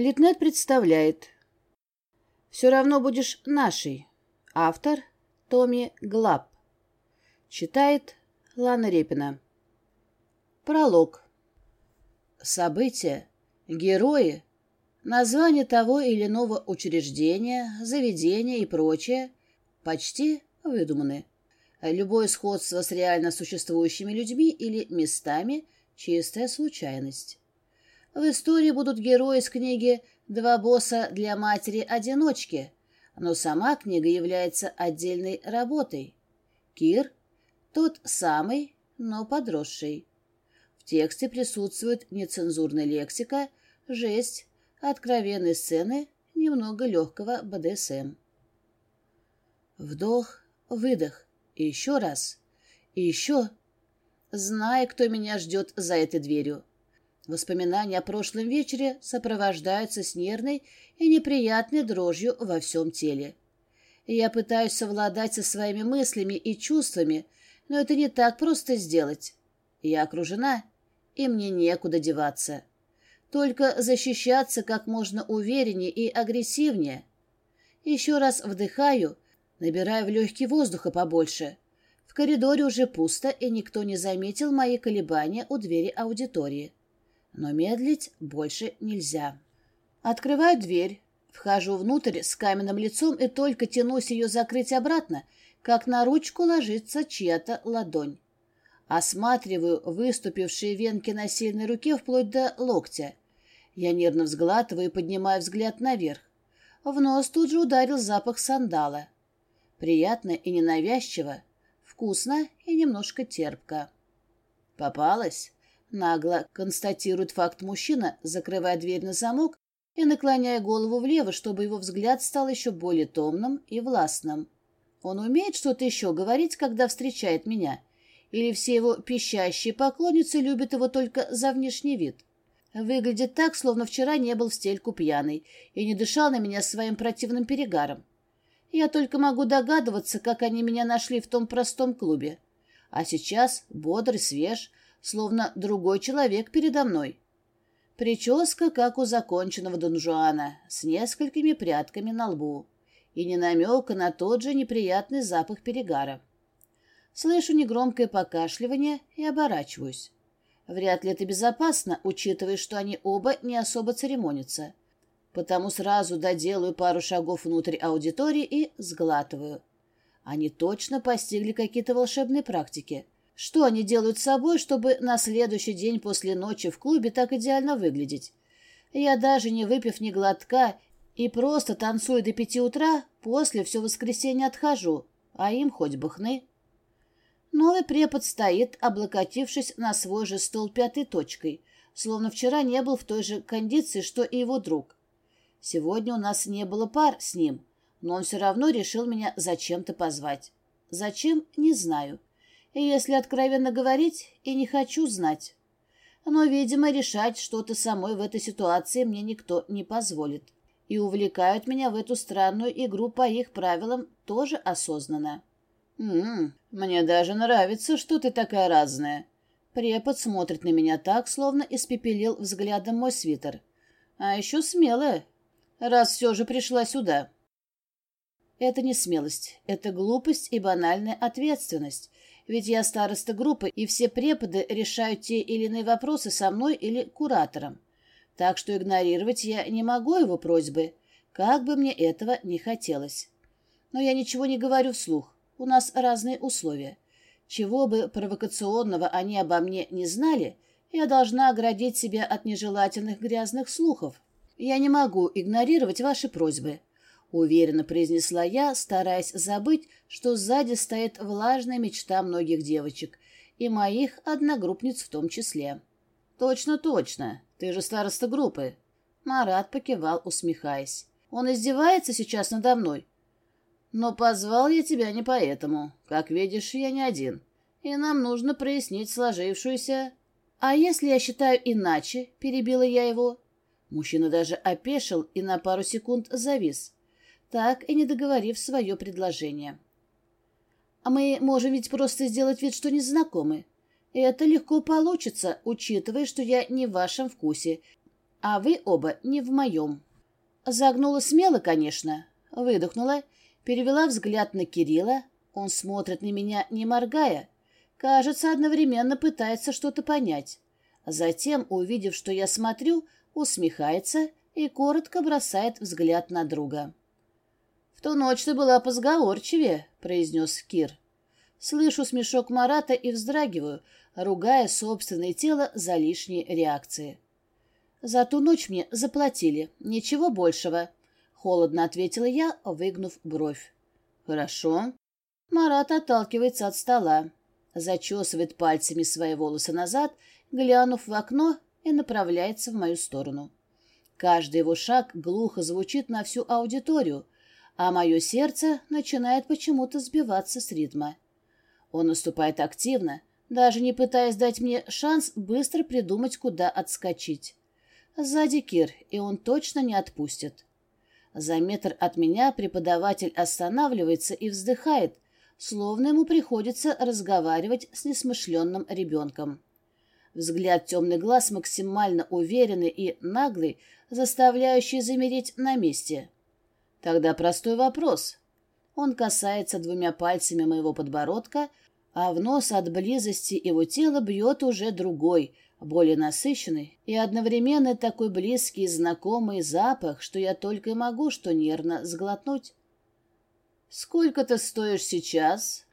Литнет представляет. «Все равно будешь нашей». Автор Томми Глаб. Читает Лана Репина. Пролог. События, герои, название того или иного учреждения, заведения и прочее почти выдуманы. Любое сходство с реально существующими людьми или местами – чистая случайность. В истории будут герои из книги «Два босса для матери-одиночки», но сама книга является отдельной работой. Кир – тот самый, но подросший. В тексте присутствует нецензурная лексика, жесть, откровенные сцены, немного легкого БДСМ. Вдох, выдох, и еще раз, и еще, зная, кто меня ждет за этой дверью. Воспоминания о прошлом вечере сопровождаются с нервной и неприятной дрожью во всем теле. Я пытаюсь совладать со своими мыслями и чувствами, но это не так просто сделать. Я окружена, и мне некуда деваться. Только защищаться как можно увереннее и агрессивнее. Еще раз вдыхаю, набираю в легкие воздуха побольше. В коридоре уже пусто, и никто не заметил мои колебания у двери аудитории но медлить больше нельзя. Открываю дверь, вхожу внутрь с каменным лицом и только тянусь ее закрыть обратно, как на ручку ложится чья-то ладонь. Осматриваю выступившие венки на сильной руке вплоть до локтя. Я нервно взглатываю и поднимаю взгляд наверх. В нос тут же ударил запах сандала. Приятно и ненавязчиво, вкусно и немножко терпко. «Попалась?» Нагло констатирует факт мужчина, закрывая дверь на замок и наклоняя голову влево, чтобы его взгляд стал еще более томным и властным. Он умеет что-то еще говорить, когда встречает меня? Или все его пищащие поклонницы любят его только за внешний вид? Выглядит так, словно вчера не был в стельку пьяный и не дышал на меня своим противным перегаром. Я только могу догадываться, как они меня нашли в том простом клубе. А сейчас бодрый, свеж, словно другой человек передо мной. Прическа, как у законченного донжуана, с несколькими прядками на лбу, и не намека на тот же неприятный запах перегара. Слышу негромкое покашливание и оборачиваюсь. Вряд ли это безопасно, учитывая, что они оба не особо церемонятся. Потому сразу доделаю пару шагов внутрь аудитории и сглатываю. Они точно постигли какие-то волшебные практики — что они делают с собой, чтобы на следующий день после ночи в клубе так идеально выглядеть? Я даже не выпив ни глотка и просто танцую до пяти утра, после все воскресенье отхожу, а им хоть бы хны. Новый препод стоит, облокотившись на свой же стол пятой точкой, словно вчера не был в той же кондиции, что и его друг. Сегодня у нас не было пар с ним, но он все равно решил меня зачем-то позвать. Зачем, не знаю. И, если откровенно говорить, и не хочу знать. Но, видимо, решать что-то самой в этой ситуации мне никто не позволит. И увлекают меня в эту странную игру по их правилам тоже осознанно. «М-м, мне даже нравится, что ты такая разная». Препод смотрит на меня так, словно испепелил взглядом мой свитер. А еще смелая, раз все же пришла сюда. Это не смелость, это глупость и банальная ответственность, ведь я староста группы, и все преподы решают те или иные вопросы со мной или куратором. Так что игнорировать я не могу его просьбы, как бы мне этого не хотелось. Но я ничего не говорю вслух. У нас разные условия. Чего бы провокационного они обо мне не знали, я должна оградить себя от нежелательных грязных слухов. Я не могу игнорировать ваши просьбы. — уверенно произнесла я, стараясь забыть, что сзади стоит влажная мечта многих девочек, и моих одногруппниц в том числе. «Точно, точно. Ты же староста группы». Марат покивал, усмехаясь. «Он издевается сейчас надо мной?» «Но позвал я тебя не поэтому. Как видишь, я не один. И нам нужно прояснить сложившуюся...» «А если я считаю иначе?» — перебила я его. Мужчина даже опешил и на пару секунд завис так и не договорив свое предложение. А мы можем ведь просто сделать вид, что не знакомы. Это легко получится, учитывая, что я не в вашем вкусе, а вы оба не в моем. Загнула смело, конечно, выдохнула, перевела взгляд на Кирилла. Он смотрит на меня, не моргая. Кажется, одновременно пытается что-то понять. Затем, увидев, что я смотрю, усмехается и коротко бросает взгляд на друга. «В ту ночь ты была позговорчивее», — произнес Кир. Слышу смешок Марата и вздрагиваю, ругая собственное тело за лишние реакции. «За ту ночь мне заплатили. Ничего большего», — холодно ответила я, выгнув бровь. «Хорошо». Марат отталкивается от стола, зачесывает пальцами свои волосы назад, глянув в окно и направляется в мою сторону. Каждый его шаг глухо звучит на всю аудиторию, а мое сердце начинает почему-то сбиваться с ритма. Он наступает активно, даже не пытаясь дать мне шанс быстро придумать, куда отскочить. Сзади Кир, и он точно не отпустит. За метр от меня преподаватель останавливается и вздыхает, словно ему приходится разговаривать с несмышленным ребенком. Взгляд темных глаз максимально уверенный и наглый, заставляющий замереть на месте. Тогда простой вопрос. Он касается двумя пальцами моего подбородка, а в нос от близости его тела бьет уже другой, более насыщенный и одновременно такой близкий и знакомый запах, что я только и могу что нервно сглотнуть. «Сколько ты стоишь сейчас?»